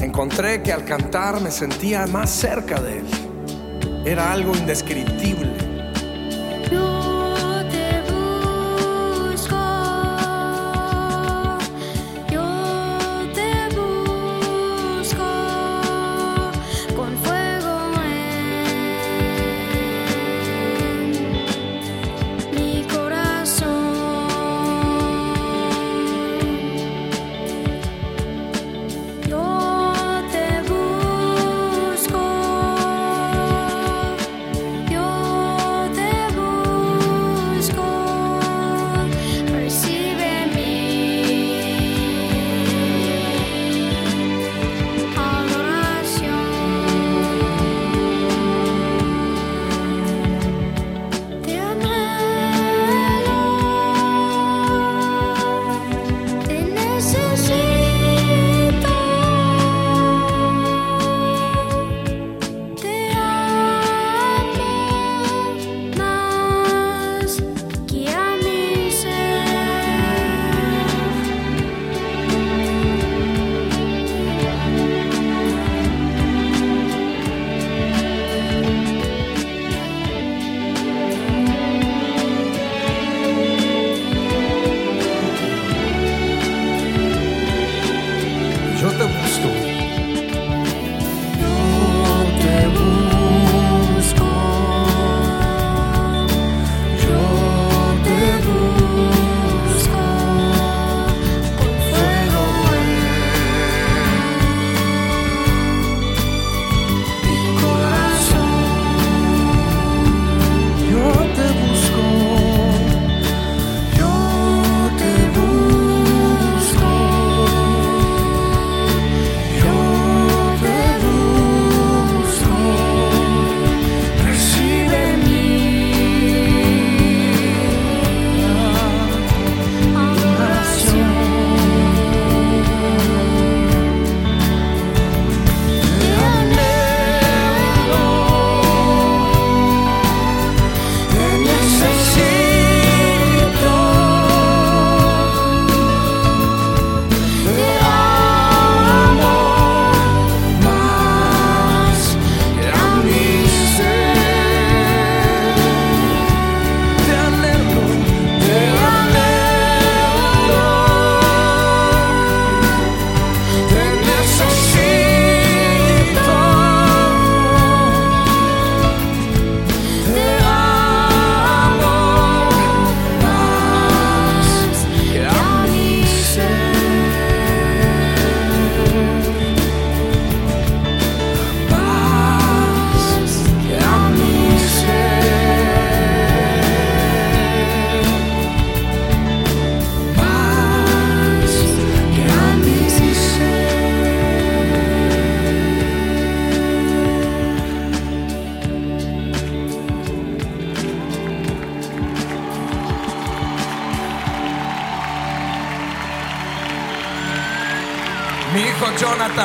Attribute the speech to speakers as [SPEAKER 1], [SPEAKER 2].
[SPEAKER 1] encontré que al cantar me sentía más cerca de Él. Era algo indescriptible mi hijo Jonathan.